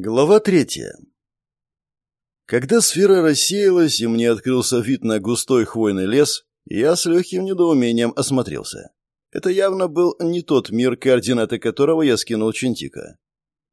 Глава третья. Когда сфера рассеялась и мне открылся вид на густой хвойный лес, я с легким недоумением осмотрелся. Это явно был не тот мир, координаты которого я скинул Чентика.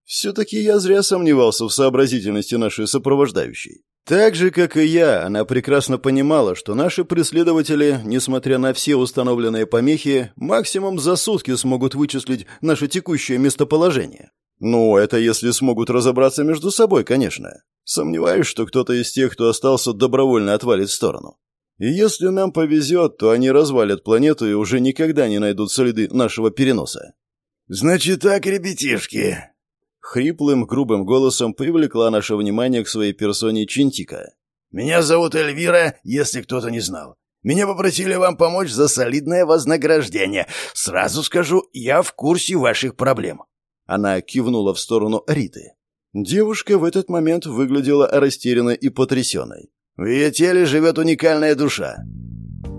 Все-таки я зря сомневался в сообразительности нашей сопровождающей. Так же, как и я, она прекрасно понимала, что наши преследователи, несмотря на все установленные помехи, максимум за сутки смогут вычислить наше текущее местоположение. Ну, это если смогут разобраться между собой, конечно. Сомневаюсь, что кто-то из тех, кто остался, добровольно отвалит в сторону. И если нам повезет, то они развалят планету и уже никогда не найдут следы нашего переноса. «Значит так, ребятишки!» Хриплым, грубым голосом привлекла наше внимание к своей персоне Чинтика. «Меня зовут Эльвира, если кто-то не знал. Меня попросили вам помочь за солидное вознаграждение. Сразу скажу, я в курсе ваших проблем. Она кивнула в сторону Риты. Девушка в этот момент выглядела растерянной и потрясенной. «В ее теле живет уникальная душа».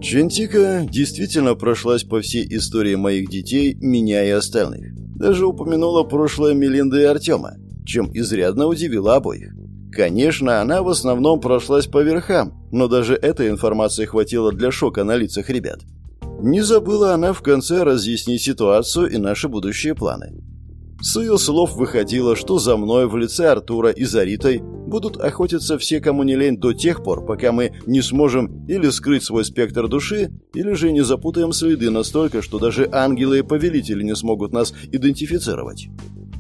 Чентика действительно прошлась по всей истории моих детей, меня и остальных. Даже упомянула прошлое Мелинды и Артема, чем изрядно удивила обоих. Конечно, она в основном прошлась по верхам, но даже этой информации хватило для шока на лицах ребят. Не забыла она в конце разъяснить ситуацию и наши будущие планы. С ее слов выходило, что за мной в лице Артура и за Ритой будут охотиться все, кому не лень, до тех пор, пока мы не сможем или скрыть свой спектр души, или же не запутаем следы настолько, что даже ангелы и повелители не смогут нас идентифицировать.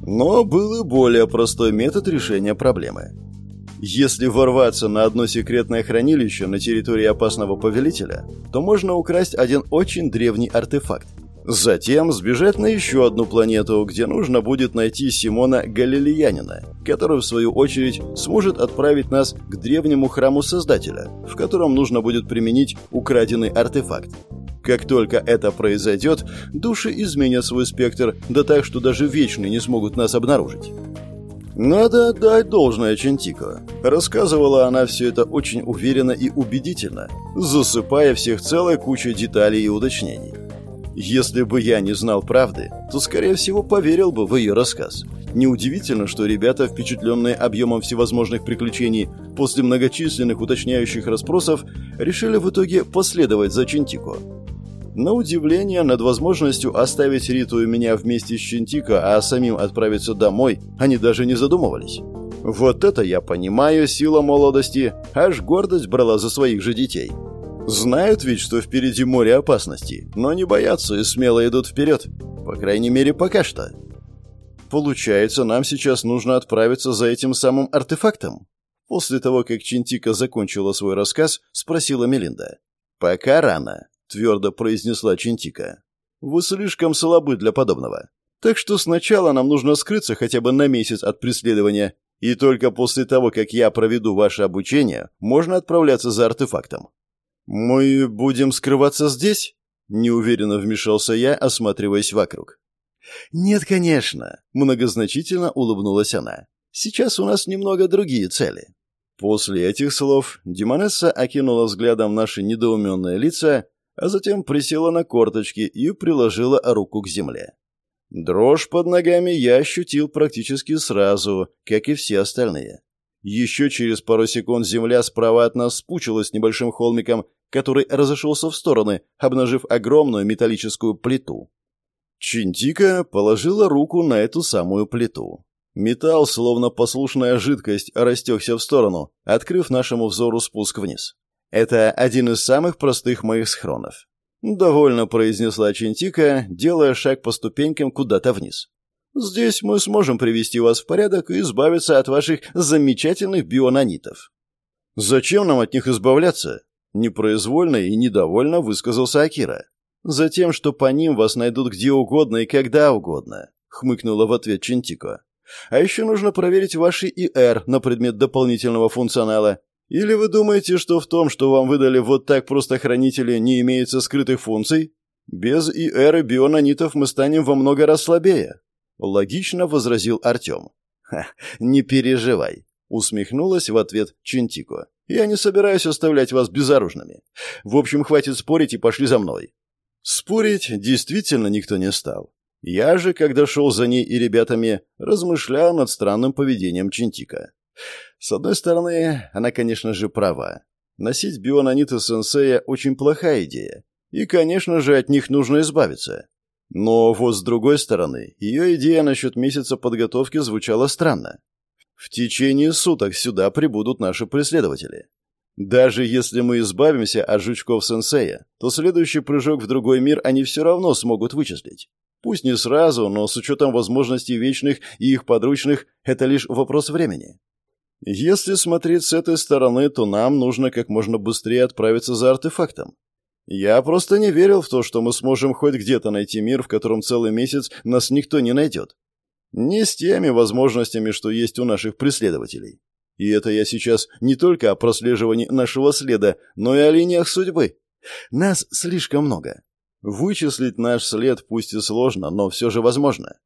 Но был и более простой метод решения проблемы. Если ворваться на одно секретное хранилище на территории опасного повелителя, то можно украсть один очень древний артефакт. Затем сбежать на еще одну планету, где нужно будет найти Симона Галилеянина, который, в свою очередь, сможет отправить нас к древнему храму Создателя, в котором нужно будет применить украденный артефакт. Как только это произойдет, души изменят свой спектр, да так, что даже вечные не смогут нас обнаружить. «Надо отдать должное Чентико». Рассказывала она все это очень уверенно и убедительно, засыпая всех целой кучей деталей и уточнений. Если бы я не знал правды, то, скорее всего, поверил бы в ее рассказ. Неудивительно, что ребята, впечатленные объемом всевозможных приключений после многочисленных уточняющих расспросов, решили в итоге последовать за Чинтико. На удивление, над возможностью оставить Риту и меня вместе с Чинтико, а самим отправиться домой, они даже не задумывались. Вот это я понимаю, сила молодости, аж гордость брала за своих же детей. Знают ведь, что впереди море опасностей, но не боятся и смело идут вперед. По крайней мере, пока что. Получается, нам сейчас нужно отправиться за этим самым артефактом? После того, как Чинтика закончила свой рассказ, спросила Мелинда. «Пока рано», — твердо произнесла Чинтика. «Вы слишком слабы для подобного. Так что сначала нам нужно скрыться хотя бы на месяц от преследования, и только после того, как я проведу ваше обучение, можно отправляться за артефактом. «Мы будем скрываться здесь?» — неуверенно вмешался я, осматриваясь вокруг. «Нет, конечно», — многозначительно улыбнулась она. «Сейчас у нас немного другие цели». После этих слов Димонесса окинула взглядом наши недоуменные лица, а затем присела на корточки и приложила руку к земле. Дрожь под ногами я ощутил практически сразу, как и все остальные. Еще через пару секунд земля справа от нас спучилась небольшим холмиком который разошелся в стороны, обнажив огромную металлическую плиту. Чинтика положила руку на эту самую плиту. Металл, словно послушная жидкость, растекся в сторону, открыв нашему взору спуск вниз. Это один из самых простых моих схронов. «Довольно», — произнесла Чинтика, делая шаг по ступенькам куда-то вниз. «Здесь мы сможем привести вас в порядок и избавиться от ваших замечательных бионанитов». «Зачем нам от них избавляться?» Непроизвольно и недовольно высказался Акира. «Затем, что по ним вас найдут где угодно и когда угодно», — хмыкнула в ответ Чинтико. «А еще нужно проверить ваши ИР на предмет дополнительного функционала. Или вы думаете, что в том, что вам выдали вот так просто хранители, не имеется скрытых функций? Без ИР и бионанитов мы станем во много раз слабее», — логично возразил Артем. «Ха, не переживай», — усмехнулась в ответ Чинтико. Я не собираюсь оставлять вас безоружными. В общем, хватит спорить и пошли за мной». Спорить действительно никто не стал. Я же, когда шел за ней и ребятами, размышлял над странным поведением Чинтика. С одной стороны, она, конечно же, права. Носить бионаниты сенсея очень плохая идея. И, конечно же, от них нужно избавиться. Но вот с другой стороны, ее идея насчет месяца подготовки звучала странно. В течение суток сюда прибудут наши преследователи. Даже если мы избавимся от жучков сенсея, то следующий прыжок в другой мир они все равно смогут вычислить. Пусть не сразу, но с учетом возможностей вечных и их подручных, это лишь вопрос времени. Если смотреть с этой стороны, то нам нужно как можно быстрее отправиться за артефактом. Я просто не верил в то, что мы сможем хоть где-то найти мир, в котором целый месяц нас никто не найдет. Не с теми возможностями, что есть у наших преследователей. И это я сейчас не только о прослеживании нашего следа, но и о линиях судьбы. Нас слишком много. Вычислить наш след пусть и сложно, но все же возможно.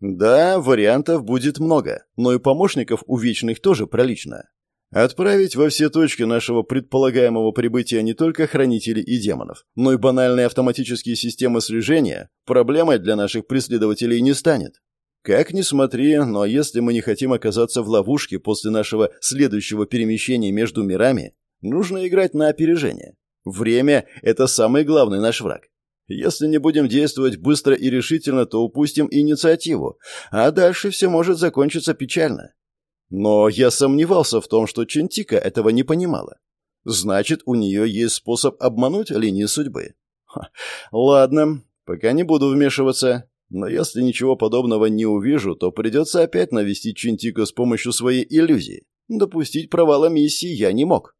Да, вариантов будет много, но и помощников у вечных тоже пролично. Отправить во все точки нашего предполагаемого прибытия не только хранителей и демонов, но и банальные автоматические системы слежения проблемой для наших преследователей не станет. Как ни смотри, но если мы не хотим оказаться в ловушке после нашего следующего перемещения между мирами, нужно играть на опережение. Время – это самый главный наш враг. Если не будем действовать быстро и решительно, то упустим инициативу, а дальше все может закончиться печально. Но я сомневался в том, что Чентика этого не понимала. Значит, у нее есть способ обмануть линии судьбы. Ха, ладно, пока не буду вмешиваться. Но если ничего подобного не увижу, то придется опять навестить Чентика с помощью своей иллюзии. Допустить провала миссии я не мог.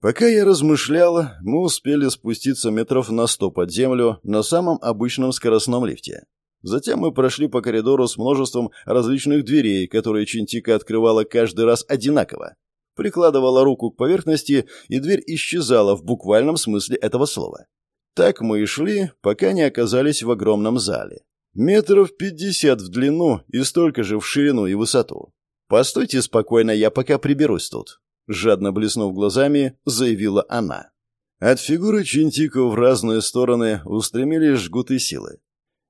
Пока я размышлял, мы успели спуститься метров на сто под землю на самом обычном скоростном лифте. Затем мы прошли по коридору с множеством различных дверей, которые Чинтика открывала каждый раз одинаково. Прикладывала руку к поверхности, и дверь исчезала в буквальном смысле этого слова. Так мы и шли, пока не оказались в огромном зале. Метров пятьдесят в длину и столько же в ширину и высоту. «Постойте спокойно, я пока приберусь тут», — жадно блеснув глазами, заявила она. От фигуры Чинтико в разные стороны устремились жгуты силы.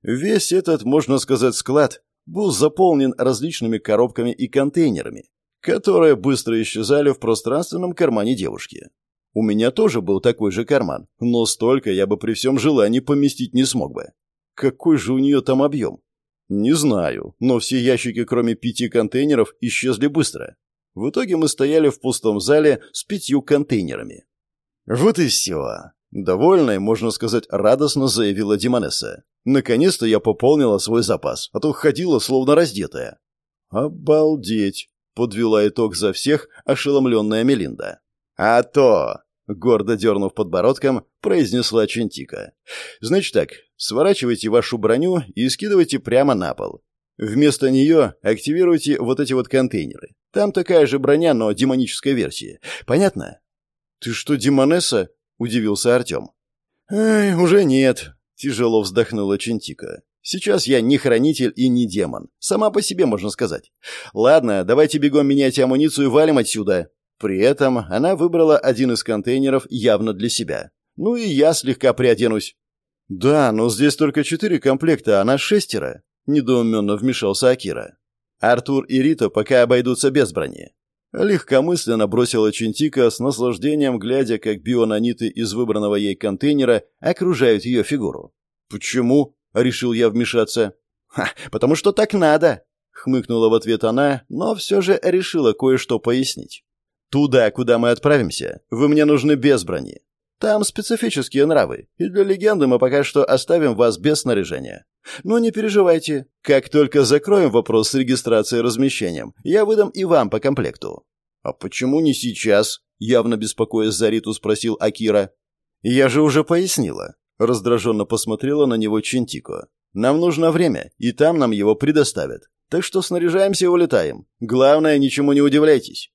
Весь этот, можно сказать, склад был заполнен различными коробками и контейнерами, которые быстро исчезали в пространственном кармане девушки. У меня тоже был такой же карман, но столько я бы при всем желании поместить не смог бы. Какой же у нее там объем? Не знаю, но все ящики, кроме пяти контейнеров, исчезли быстро. В итоге мы стояли в пустом зале с пятью контейнерами. Вот и все. Довольная, можно сказать, радостно заявила Димонесса. Наконец-то я пополнила свой запас, а то ходила словно раздетая. «Обалдеть!» — подвела итог за всех ошеломленная Мелинда. «А то!» — гордо дернув подбородком, произнесла Чентика. «Значит так, сворачивайте вашу броню и скидывайте прямо на пол. Вместо нее активируйте вот эти вот контейнеры. Там такая же броня, но демонической версии. Понятно?» «Ты что, демонесса?» — удивился Артем. «Ай, уже нет», Тяжело вздохнула Чентика. Сейчас я не хранитель и не демон. Сама по себе, можно сказать. Ладно, давайте бегом менять амуницию и валим отсюда. При этом она выбрала один из контейнеров явно для себя. Ну и я слегка приоденусь. Да, но здесь только четыре комплекта, а нас шестеро. Недоуменно вмешался Акира. Артур и Рита пока обойдутся без брони. Легкомысленно бросила Чинтика с наслаждением, глядя, как бионаниты из выбранного ей контейнера окружают ее фигуру. «Почему?» — решил я вмешаться. «Ха, потому что так надо!» — хмыкнула в ответ она, но все же решила кое-что пояснить. «Туда, куда мы отправимся, вы мне нужны без брони. Там специфические нравы, и для легенды мы пока что оставим вас без снаряжения. Но не переживайте, как только закроем вопрос с регистрацией и размещением, я выдам и вам по комплекту». «А почему не сейчас?» — явно беспокоясь за Риту спросил Акира. «Я же уже пояснила». Раздраженно посмотрела на него Чентико. «Нам нужно время, и там нам его предоставят. Так что снаряжаемся и улетаем. Главное, ничему не удивляйтесь».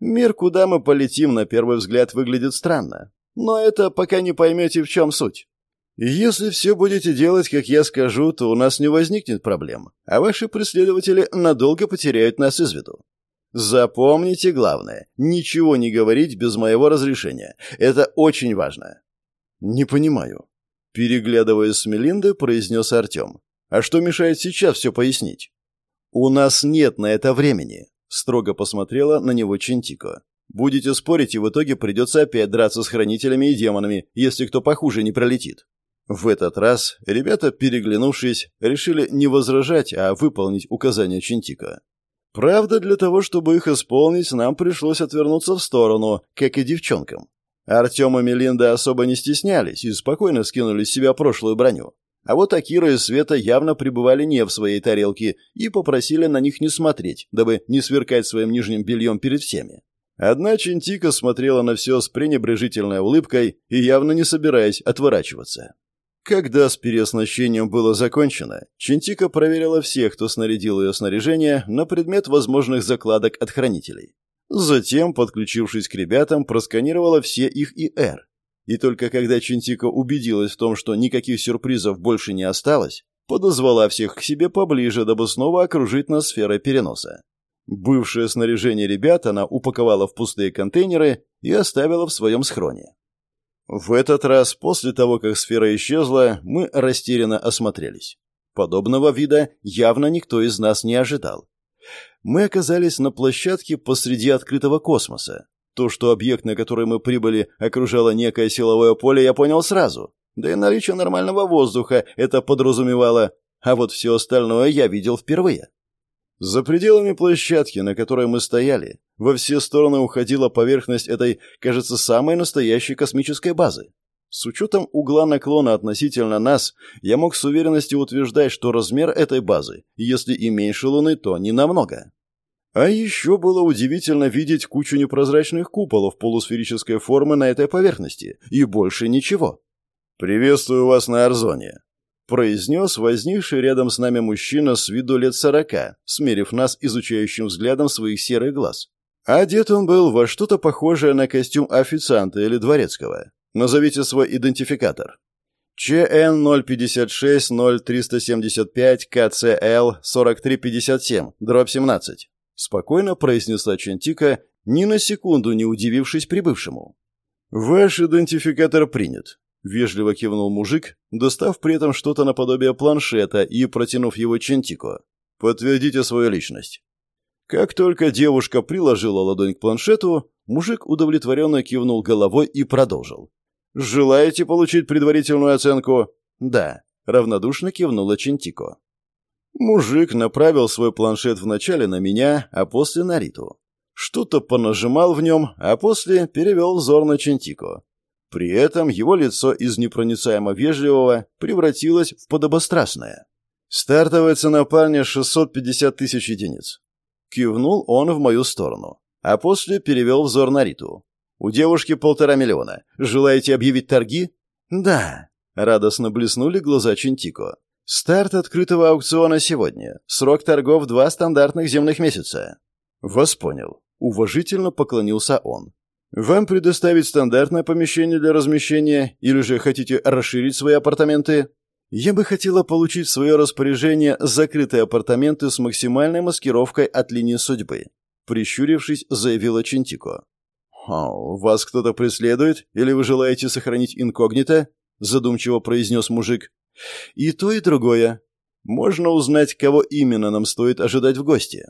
Мир, куда мы полетим, на первый взгляд выглядит странно. Но это пока не поймете, в чем суть. Если все будете делать, как я скажу, то у нас не возникнет проблем, а ваши преследователи надолго потеряют нас из виду. Запомните главное – ничего не говорить без моего разрешения. Это очень важно. Не понимаю. Переглядываясь с Мелиндой, произнес Артем. А что мешает сейчас все пояснить? У нас нет на это времени, строго посмотрела на него Чентико. Будете спорить, и в итоге придется опять драться с хранителями и демонами, если кто похуже не пролетит. В этот раз ребята, переглянувшись, решили не возражать, а выполнить указания Чинтика. Правда, для того, чтобы их исполнить, нам пришлось отвернуться в сторону, как и девчонкам. Артем и Мелинда особо не стеснялись и спокойно скинули с себя прошлую броню. А вот Акира и Света явно пребывали не в своей тарелке и попросили на них не смотреть, дабы не сверкать своим нижним бельем перед всеми. Одна Чинтика смотрела на все с пренебрежительной улыбкой и явно не собираясь отворачиваться. Когда с переоснащением было закончено, Чинтика проверила всех, кто снарядил ее снаряжение, на предмет возможных закладок от хранителей. Затем, подключившись к ребятам, просканировала все их ИР. И только когда Чинтика убедилась в том, что никаких сюрпризов больше не осталось, подозвала всех к себе поближе, дабы снова окружить нас сферой переноса. Бывшее снаряжение ребят она упаковала в пустые контейнеры и оставила в своем схроне. В этот раз, после того, как сфера исчезла, мы растерянно осмотрелись. Подобного вида явно никто из нас не ожидал. Мы оказались на площадке посреди открытого космоса. То, что объект, на который мы прибыли, окружало некое силовое поле, я понял сразу. Да и наличие нормального воздуха это подразумевало, а вот все остальное я видел впервые. За пределами площадки, на которой мы стояли, во все стороны уходила поверхность этой, кажется, самой настоящей космической базы. С учетом угла наклона относительно нас, я мог с уверенностью утверждать, что размер этой базы, если и меньше Луны, то не намного. А еще было удивительно видеть кучу непрозрачных куполов полусферической формы на этой поверхности, и больше ничего. «Приветствую вас на Арзоне», произнес возникший рядом с нами мужчина с виду лет сорока, смерив нас изучающим взглядом своих серых глаз. Одет он был во что-то похожее на костюм официанта или дворецкого. Назовите свой идентификатор. ЧН-056-0375-КЦЛ-4357, дробь 17. Спокойно произнесла Чентика, ни на секунду не удивившись прибывшему. «Ваш идентификатор принят», — вежливо кивнул мужик, достав при этом что-то наподобие планшета и протянув его Чентико. «Подтвердите свою личность». Как только девушка приложила ладонь к планшету, мужик удовлетворенно кивнул головой и продолжил. «Желаете получить предварительную оценку?» «Да», — равнодушно кивнула Чентико. Мужик направил свой планшет вначале на меня, а после на Риту. Что-то понажимал в нем, а после перевел взор на Чентико. При этом его лицо из непроницаемо вежливого превратилось в подобострастное. Стартовая цена парня 650 тысяч единиц. Кивнул он в мою сторону, а после перевел взор на Риту. «У девушки полтора миллиона. Желаете объявить торги?» «Да», — радостно блеснули глаза Чинтико. «Старт открытого аукциона сегодня. Срок торгов два стандартных земных месяца». «Вас понял». Уважительно поклонился он. «Вам предоставить стандартное помещение для размещения или же хотите расширить свои апартаменты?» Я бы хотела получить в свое распоряжение закрытые апартаменты с максимальной маскировкой от линии судьбы. Прищурившись, заявила Чинтико. «Вас кто-то преследует? Или вы желаете сохранить инкогнито?» Задумчиво произнес мужик. «И то, и другое. Можно узнать, кого именно нам стоит ожидать в гости.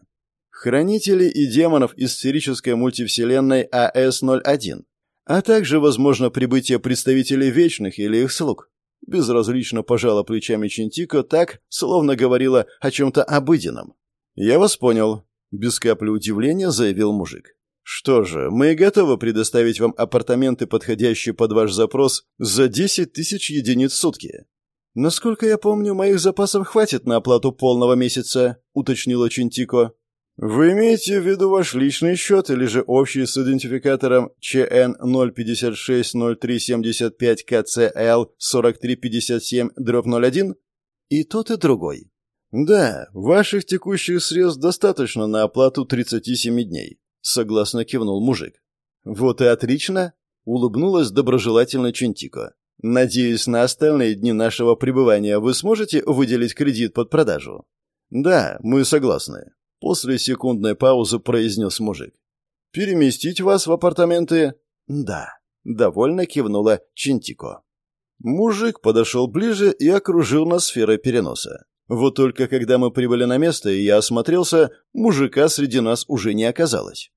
Хранители и демонов из сферической мультивселенной АС-01, а также, возможно, прибытие представителей Вечных или их слуг. Безразлично пожала плечами Чинтико так, словно говорила о чем-то обыденном. «Я вас понял», — без капли удивления заявил мужик. «Что же, мы готовы предоставить вам апартаменты, подходящие под ваш запрос, за 10 тысяч единиц в сутки». «Насколько я помню, моих запасов хватит на оплату полного месяца», — уточнила Чинтико. Вы имеете в виду ваш личный счет или же общий с идентификатором ЧН 056-0375-КЦЛ-4357-01? И тот, и другой. Да, ваших текущих средств достаточно на оплату 37 дней, согласно кивнул мужик. Вот и отлично, улыбнулась доброжелательно Чентико. Надеюсь, на остальные дни нашего пребывания вы сможете выделить кредит под продажу? Да, мы согласны. После секундной паузы произнес мужик. «Переместить вас в апартаменты?» «Да», — довольно кивнула Чинтико. Мужик подошел ближе и окружил нас сферой переноса. Вот только когда мы прибыли на место, и я осмотрелся, мужика среди нас уже не оказалось.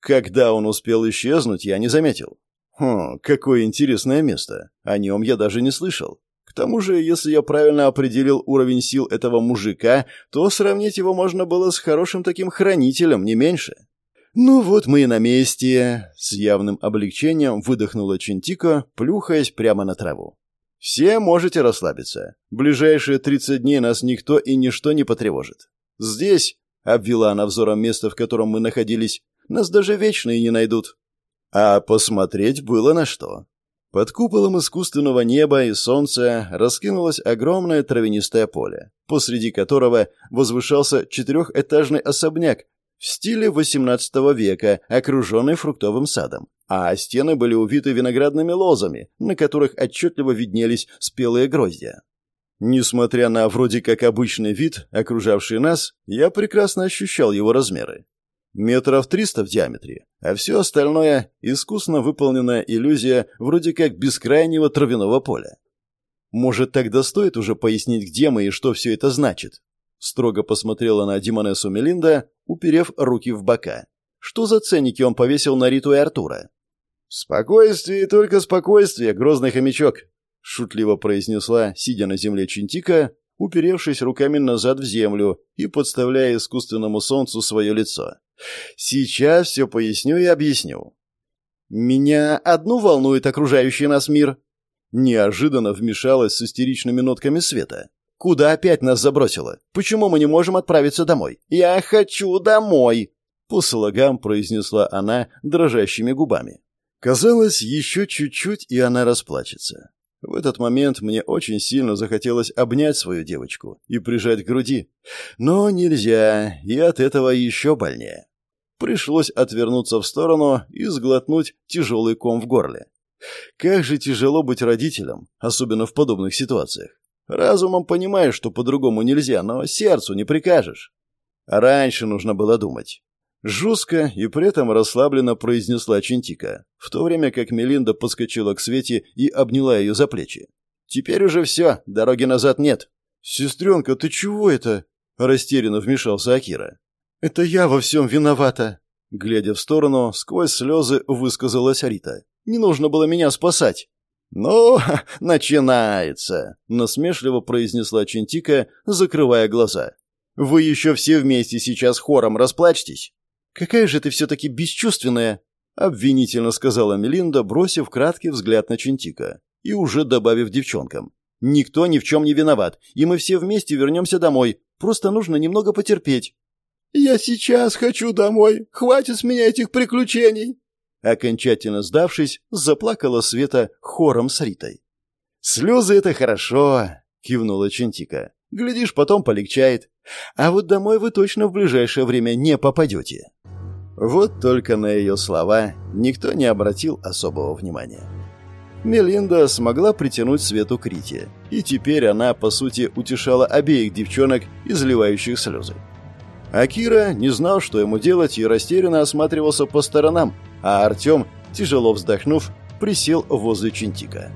Когда он успел исчезнуть, я не заметил. Хм, какое интересное место. О нем я даже не слышал. К тому же, если я правильно определил уровень сил этого мужика, то сравнить его можно было с хорошим таким хранителем, не меньше. «Ну вот мы и на месте», — с явным облегчением выдохнула Чинтика, плюхаясь прямо на траву. «Все можете расслабиться. Ближайшие 30 дней нас никто и ничто не потревожит. Здесь», — обвела она взором место, в котором мы находились, — «нас даже вечные не найдут». А посмотреть было на что. Под куполом искусственного неба и солнца раскинулось огромное травянистое поле, посреди которого возвышался четырехэтажный особняк в стиле XVIII века, окруженный фруктовым садом, а стены были увиты виноградными лозами, на которых отчетливо виднелись спелые гроздья. Несмотря на вроде как обычный вид, окружавший нас, я прекрасно ощущал его размеры метров триста в диаметре, а все остальное — искусно выполненная иллюзия вроде как бескрайнего травяного поля. Может, тогда стоит уже пояснить, где мы и что все это значит? Строго посмотрела на Димонесу Мелинда, уперев руки в бока. Что за ценники он повесил на Риту и Артура? «Спокойствие только спокойствие, грозный хомячок!» — шутливо произнесла, сидя на земле Чинтика, уперевшись руками назад в землю и подставляя искусственному солнцу свое лицо. Сейчас все поясню и объясню. Меня одну волнует окружающий нас мир. Неожиданно вмешалась с истеричными нотками света. Куда опять нас забросило? Почему мы не можем отправиться домой? Я хочу домой! По слогам произнесла она дрожащими губами. Казалось, еще чуть-чуть, и она расплачется. В этот момент мне очень сильно захотелось обнять свою девочку и прижать к груди. Но нельзя, и от этого еще больнее. Пришлось отвернуться в сторону и сглотнуть тяжелый ком в горле. Как же тяжело быть родителем, особенно в подобных ситуациях. Разумом понимаешь, что по-другому нельзя, но сердцу не прикажешь. Раньше нужно было думать. Жестко и при этом расслабленно произнесла Чинтика, в то время как Мелинда подскочила к Свете и обняла ее за плечи. «Теперь уже все, дороги назад нет». «Сестренка, ты чего это?» – растерянно вмешался Акира. «Это я во всем виновата!» Глядя в сторону, сквозь слезы высказалась Рита. «Не нужно было меня спасать!» «Ну, начинается!» — насмешливо произнесла Чинтика, закрывая глаза. «Вы еще все вместе сейчас хором расплачьтесь!» «Какая же ты все-таки бесчувственная!» — обвинительно сказала Мелинда, бросив краткий взгляд на Чинтика и уже добавив девчонкам. «Никто ни в чем не виноват, и мы все вместе вернемся домой. Просто нужно немного потерпеть». «Я сейчас хочу домой. Хватит с меня этих приключений!» Окончательно сдавшись, заплакала Света хором с Ритой. «Слезы — это хорошо!» — кивнула Чентика. «Глядишь, потом полегчает. А вот домой вы точно в ближайшее время не попадете». Вот только на ее слова никто не обратил особого внимания. Мелинда смогла притянуть Свету к Рите, и теперь она, по сути, утешала обеих девчонок, изливающих слезы. Акира не знал, что ему делать, и растерянно осматривался по сторонам, а Артем, тяжело вздохнув, присел возле Чинтика.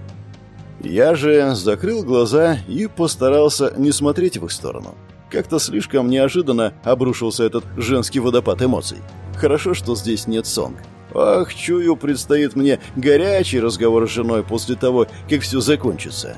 Я же закрыл глаза и постарался не смотреть в их сторону. Как-то слишком неожиданно обрушился этот женский водопад эмоций. Хорошо, что здесь нет сонг. Ах, чую, предстоит мне горячий разговор с женой после того, как все закончится.